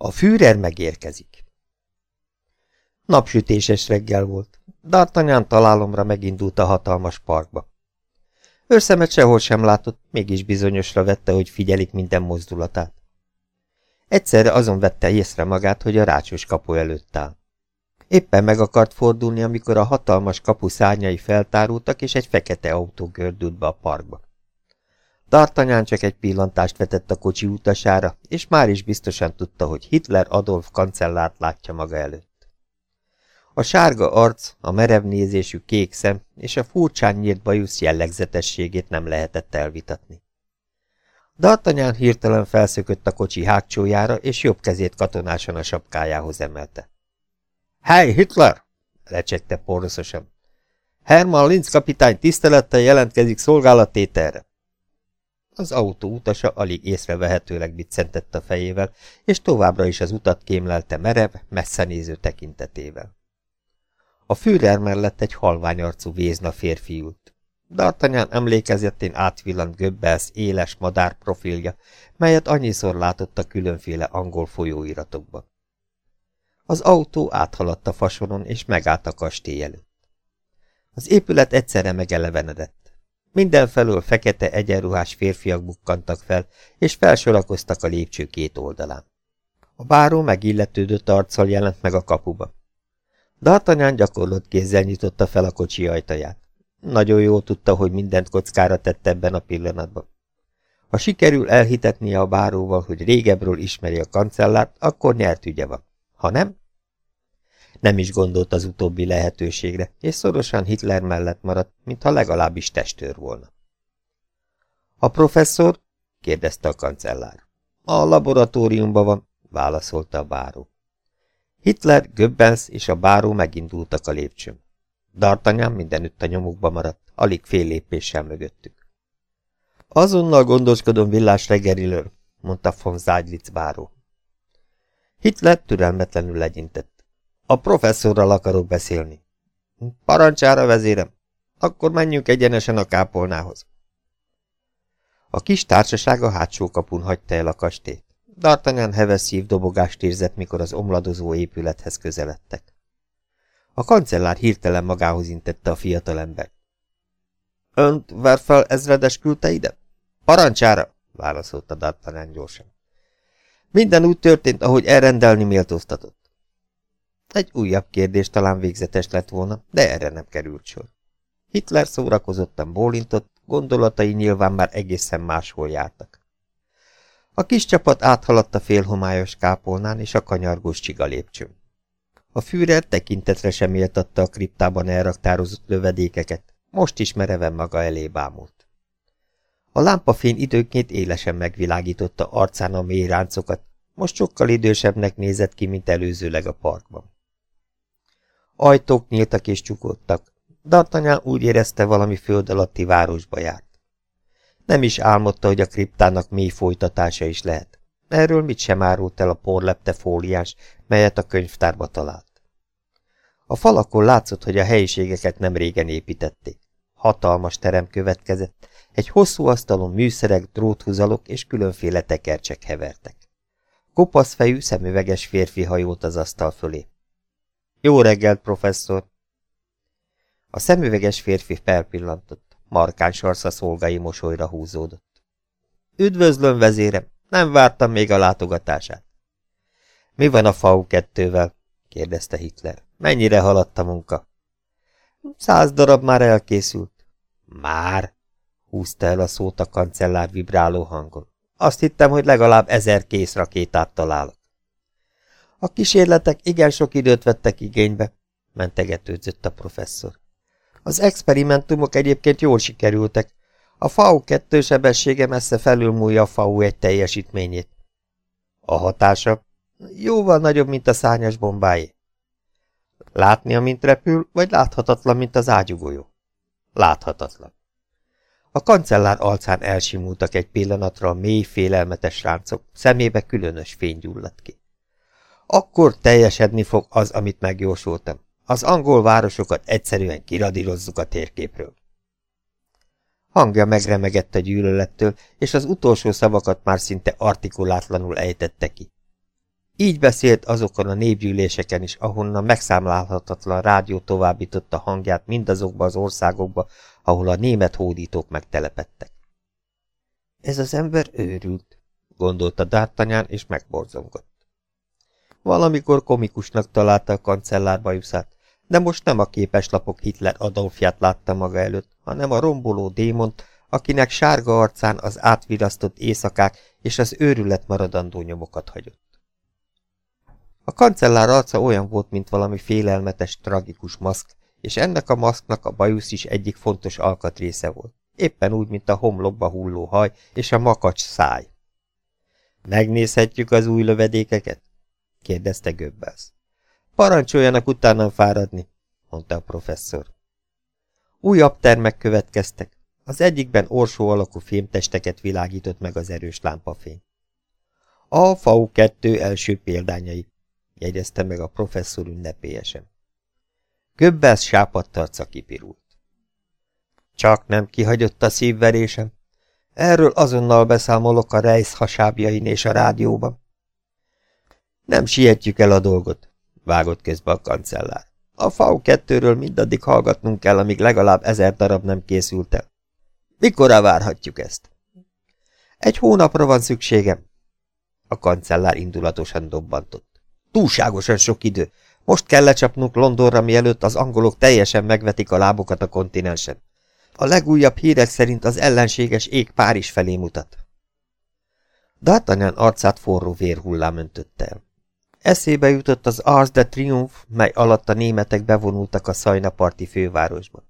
A Führer megérkezik. Napsütéses reggel volt. D'Artagnan találomra megindult a hatalmas parkba. Őrszemet sehol sem látott, mégis bizonyosra vette, hogy figyelik minden mozdulatát. Egyszerre azon vette észre magát, hogy a rácsos kapu előtt áll. Éppen meg akart fordulni, amikor a hatalmas kapu szárnyai feltárultak, és egy fekete autó gördült be a parkba. D'Artagnan csak egy pillantást vetett a kocsi utasára, és már is biztosan tudta, hogy Hitler Adolf kancellárt látja maga előtt. A sárga arc, a merev nézésű kék szem és a furcsán nyírt bajusz jellegzetességét nem lehetett elvitatni. D'Artagnan hirtelen felszökött a kocsi hágcsójára, és jobb kezét katonásan a sapkájához emelte. – Hely, Hitler! – lecsegte porroszosan. – Hermann Linz kapitány tisztelettel jelentkezik szolgálattételre. Az autó utasa alig észrevehetőleg biccentett a fejével, és továbbra is az utat kémlelte merev, messzenéző tekintetével. A Führer mellett egy halványarcú vézna férfi ült. D'Artagnan emlékezetén átvillant Göbbels éles madár profilja, melyet annyiszor látott a különféle angol folyóiratokban. Az autó áthaladt a fasoron, és megállt a kastély előtt. Az épület egyszerre megelevenedett. Mindenfelől fekete egyenruhás férfiak bukkantak fel, és felsorakoztak a lépcső két oldalán. A báró megilletődött arccal jelent meg a kapuba. D'Artagnan gyakorlott kézzel nyitotta fel a kocsi ajtaját. Nagyon jól tudta, hogy mindent kockára tette ebben a pillanatban. Ha sikerül elhitetnie a báróval, hogy régebről ismeri a kancellárt, akkor nyert ügye van. Ha nem? Nem is gondolt az utóbbi lehetőségre, és szorosan Hitler mellett maradt, mintha legalábbis testőr volna. A professzor? kérdezte a kancellár. A laboratóriumban van, válaszolta a báró. Hitler, Goebbels és a báró megindultak a lépcsőn. D'Artagnan mindenütt a nyomukba maradt, alig fél lépéssel mögöttük. Azonnal gondoskodom villás reggeliről, mondta von Zágylitz báró. Hitler türelmetlenül legyintett. A professzorral akarok beszélni. Parancsára, vezérem. Akkor menjünk egyenesen a kápolnához. A kis társaság a hátsó kapun hagyta el a kastélyt. D'Artagnan heves szívdobogást érzett, mikor az omladozó épülethez közeledtek. A kancellár hirtelen magához intette a fiatalember. Önt Verfel ezredes küldte ide? Parancsára, válaszolta D'Artagnan gyorsan. Minden úgy történt, ahogy elrendelni méltóztatott. Egy újabb kérdés talán végzetes lett volna, de erre nem került sor. Hitler szórakozottan bólintott, gondolatai nyilván már egészen máshol jártak. A kis csapat áthaladt a félhomályos kápolnán és a kanyargós csiga lépcsőn. A Führer tekintetre sem éltatta a kriptában elraktározott lövedékeket, most is mereven maga elé bámult. A lámpafény időnként élesen megvilágította arcán a mély ráncokat, most sokkal idősebbnek nézett ki, mint előzőleg a parkban. Ajtók nyíltak és csukódtak, D'Artagnan úgy érezte valami föld alatti városba járt. Nem is álmodta, hogy a kriptának mély folytatása is lehet. Erről mit sem árult el a porlepte fóliás, melyet a könyvtárba talált. A falakon látszott, hogy a helyiségeket nem régen építették. Hatalmas terem következett, egy hosszú asztalon műszerek, dróthuzalok és különféle tekercsek hevertek. Kopasz fejű, szemüveges férfi hajolt az asztal fölé. Jó reggelt, professzor! A szemüveges férfi felpillantott markáns arca szolgai mosolyra húzódott. Üdvözlöm, vezérem, nem vártam még a látogatását. Mi van a FAU kettővel? kérdezte Hitler. Mennyire haladt a munka? Száz darab már elkészült. Már? húzta el a szót a kancellár vibráló hangon. Azt hittem, hogy legalább ezer kész rakétát találok. A kísérletek igen sok időt vettek igénybe, mentegetődzött a professzor. Az experimentumok egyébként jól sikerültek. A FAU 2 sebessége messze felülmúlja a FAU egy teljesítményét. A hatása jóval nagyobb, mint a szárnyas bombáé. Látni, amint repül, vagy láthatatlan, mint az ágyugójó? Láthatatlan. A kancellár alcán elsimultak egy pillanatra a mély, félelmetes ráncok, szemébe különös fény gyulladt ki. Akkor teljesedni fog az, amit megjósoltam. Az angol városokat egyszerűen kiradírozzuk a térképről. Hangja megremegett a gyűlölettől, és az utolsó szavakat már szinte artikulátlanul ejtette ki. Így beszélt azokon a népgyűléseken is, ahonnan megszámlálhatatlan rádió továbbította hangját mindazokba az országokba, ahol a német hódítók megtelepettek. Ez az ember őrült, gondolta D'Artagnan, és megborzongott. Valamikor komikusnak találta a kancellár bajuszát, de most nem a képeslapok Hitler Adolfját látta maga előtt, hanem a romboló démont, akinek sárga arcán az átvirasztott éjszakák és az őrület maradandó nyomokat hagyott. A kancellár arca olyan volt, mint valami félelmetes, tragikus maszk, és ennek a maszknak a bajusz is egyik fontos alkatrésze volt. Éppen úgy, mint a homlokba hulló haj és a makacs száj. Megnézhetjük az új lövedékeket? Kérdezte Göbbels. Parancsoljanak utána fáradni, mondta a professzor. Újabb termek következtek. Az egyikben orsó alakú fémtesteket világított meg az erős lámpafény. A FAU 2 első példányai, jegyezte meg a professzor ünnepélyesen. Göbbels sápadt arca kipirult. Csak nem kihagyott a szívverésem. Erről azonnal beszámolok a rejsz hasábjain és a rádióban. Nem sietjük el a dolgot, vágott közbe a kancellár. A FAU 2-ről mindaddig hallgatnunk kell, amíg legalább ezer darab nem készült el. Mikorra várhatjuk ezt? Egy hónapra van szükségem. A kancellár indulatosan dobbantott. Túlságosan sok idő. Most kell lecsapnunk Londonra, mielőtt az angolok teljesen megvetik a lábokat a kontinensen. A legújabb hírek szerint az ellenséges ég Párizs felé mutat. D'Artagnan arcát forró vérhullám öntötte el. Eszébe jutott az Ars de Triomphe, mely alatt a németek bevonultak a szajnaparti fővárosba.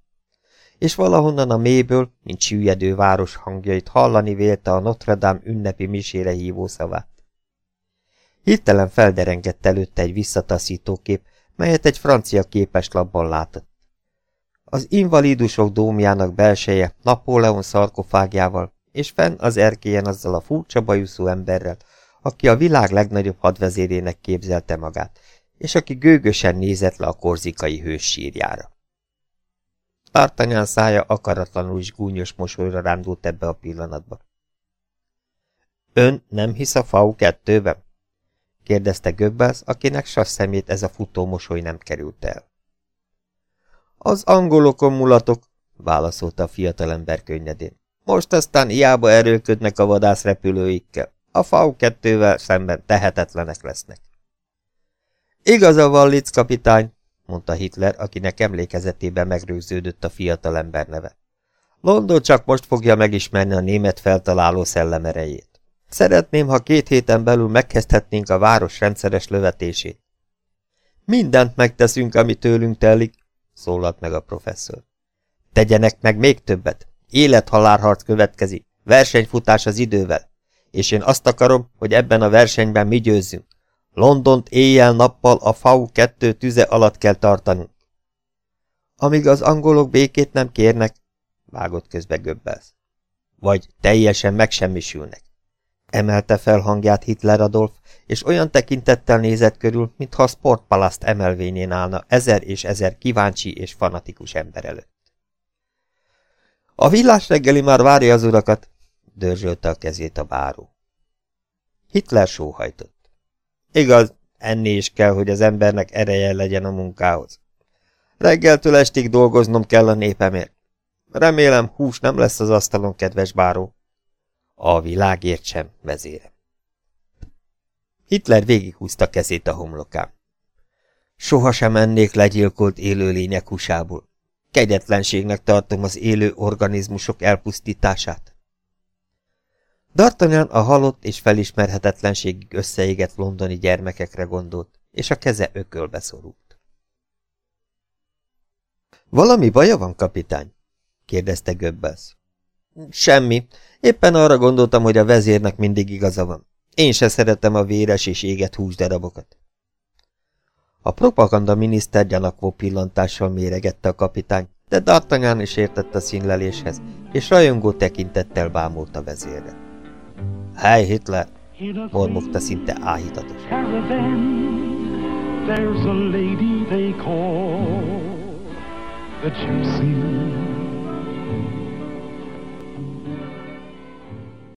És valahonnan a mélyből, mint süllyedő város hangjait hallani vélte a Notre Dame ünnepi misére hívó szavát. Hirtelen felderengett előtte egy visszataszító kép, melyet egy francia képeslapban látott. Az invalidusok dómjának belseje Napóleon szarkofágjával, és fenn az erkélyen azzal a furcsa bajuszú emberrel, aki a világ legnagyobb hadvezérének képzelte magát, és aki gőgösen nézett le a korzikai hős sírjára. Tartanyán szája akaratlanul is gúnyos mosolyra rándult ebbe a pillanatba. Ön nem hisz a FAU kettőben? kérdezte Göbbels, akinek sas szemét ez a futó mosoly nem került el. Az angolokon mulatok, válaszolta a fiatalember könnyedén. Most aztán hiába erőködnek a vadászrepülőikkel. A FAU kettővel szemben tehetetlenek lesznek. Igaza van, Litz kapitány, mondta Hitler, akinek emlékezetében megrőződött a fiatalember neve. London csak most fogja megismerni a német feltaláló szellemerejét. Szeretném, ha két héten belül megkezdhetnénk a város rendszeres lövetését. Mindent megteszünk, ami tőlünk telik, szólalt meg a professzor. Tegyenek meg még többet. Élet-halálharc következik. Versenyfutás az idővel. És én azt akarom, hogy ebben a versenyben mi győzzünk. Londont éjjel-nappal a FAU 2 tüze alatt kell tartanunk. Amíg az angolok békét nem kérnek, vágott közbe Göbbels. Vagy teljesen megsemmisülnek. Emelte fel hangját Hitler Adolf, és olyan tekintettel nézett körül, mintha a sportpalaszt emelvényén állna ezer és ezer kíváncsi és fanatikus ember előtt. A villás reggeli már várja az urakat, dörzsölte a kezét a báró. Hitler sóhajtott. Igaz, enni is kell, hogy az embernek ereje legyen a munkához. Reggeltől estig dolgoznom kell a népemért. Remélem, hús nem lesz az asztalon, kedves báró. A világért sem, vezérem. Hitler végighúzta kezét a homlokán. Soha sem ennék legyilkolt élőlények húsából. Kegyetlenségnek tartom az élő organizmusok elpusztítását. D'Artagnan a halott és felismerhetetlenségig összeégett londoni gyermekekre gondolt, és a keze ökölbe szorult. Valami baja van, kapitány? kérdezte Göbbels. Semmi. Éppen arra gondoltam, hogy a vezérnek mindig igaza van. Én se szeretem a véres és éget húsdarabokat. A propaganda miniszter gyanakvó pillantással méregette a kapitány, de D'Artagnan is értett a színleléshez, és rajongó tekintettel bámult a vezérre. Hely, Hitler! mormogta szinte áhítatos. There's a lady they call the gypsy